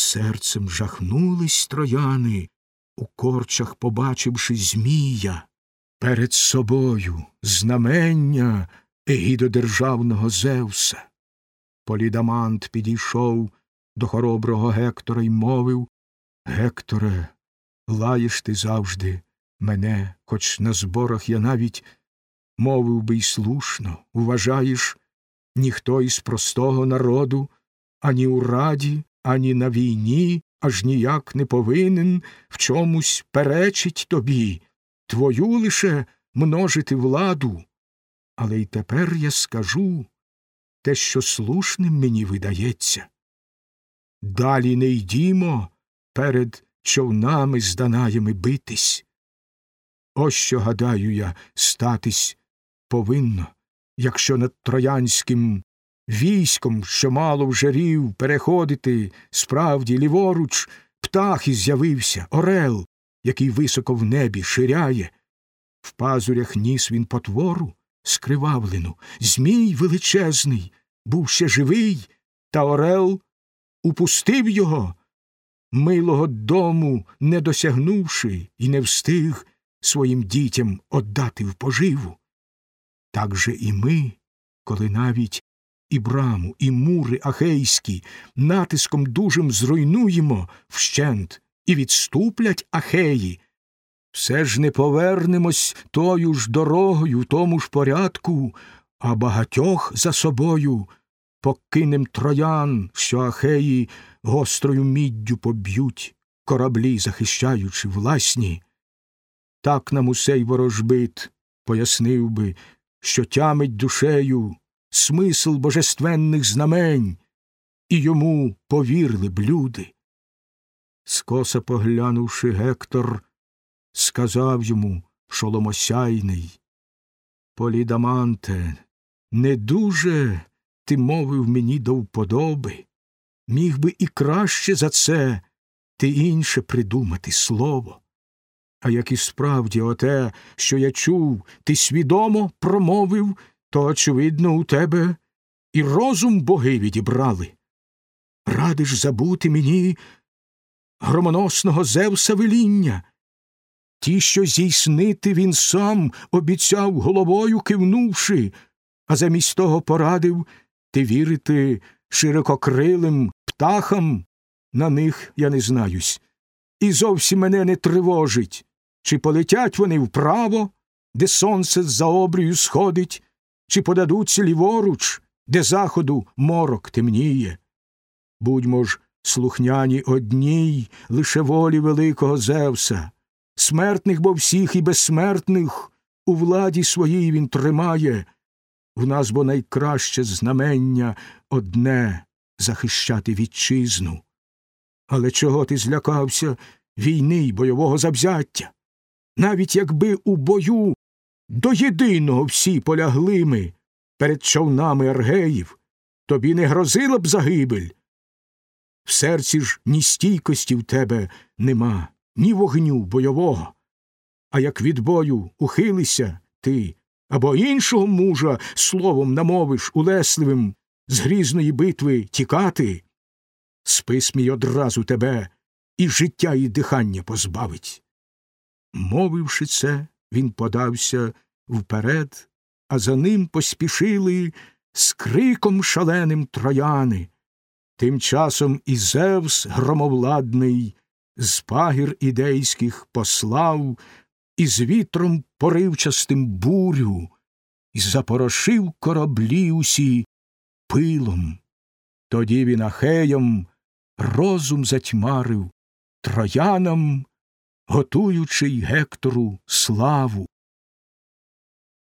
Серцем жахнулись трояни, у корчах побачивши Змія, перед собою знамення егідодержавного Зевса. Полідамант підійшов до хороброго Гектора й мовив Гекторе, лаєш ти завжди мене, хоч на зборах я навіть мовив би й слушно, вважаєш, ніхто із простого народу ані у раді, ані на війні аж ніяк не повинен в чомусь перечить тобі, твою лише множити владу. Але й тепер я скажу те, що слушним мені видається. Далі не йдімо перед човнами з данаями битись. Ось що, гадаю я, статись повинно, якщо над троянським військом, що мало вже рів, переходити справді ліворуч, птах і з'явився, орел, який високо в небі ширяє. В пазурях ніс він потвору скривавлену, Змій величезний, був ще живий, та орел упустив його, милого дому не досягнувши, і не встиг своїм дітям отдати в поживу. Так же і ми, коли навіть і браму, і мури ахейські натиском дужим зруйнуємо вщент і відступлять ахеї, все ж не повернемось тою ж дорогою, тому ж порядку, а багатьох за собою покинем троян, що ахеї гострою міддю поб'ють, кораблі захищаючи власні. Так нам усей ворожбит пояснив би, що тямить душею смисл божественних знамень, і йому повірили б люди. Скоса поглянувши, Гектор, сказав йому шоломосяйний Полідаманте, не дуже ти мовив мені до вподоби, міг би і краще за це ти інше придумати слово. А як і справді оте, що я чув, ти свідомо промовив, то, очевидно, у тебе і розум боги відібрали. Радиш забути мені громоносного Зевса веління. Ті, що здійснити він сам обіцяв головою кивнувши, а замість того порадив ти вірити ширококрилим птахам, на них я не знаюсь, і зовсім мене не тривожить, чи полетять вони вправо, де сонце за обрію сходить, чи подадуться ліворуч, де заходу морок темніє. Будьмо ж слухняні одній лише волі великого Зевса, смертних бо всіх і безсмертних у владі своїй він тримає, в нас бо найкраще знамення одне захищати вітчизну. Але чого ти злякався війни й бойового завзяття? Навіть якби у бою до єдиного всі полягли ми перед човнами аргеїв, тобі не грозила б загибель. В серці ж ні стійкості в тебе нема, ні вогню бойового. А як від бою ухилися ти або іншого мужа словом намовиш улесливим з грізної битви тікати, спис мій одразу тебе і життя і дихання позбавить. Мовивши це, він подався вперед, а за ним поспішили з криком шаленим трояни. Тим часом і Зевс громовладний з пагір ідейських послав, і з вітром поривчастим бурю, і запорошив кораблі усі пилом. Тоді він ахеям розум затьмарив, троянам готуючи й Гектору славу.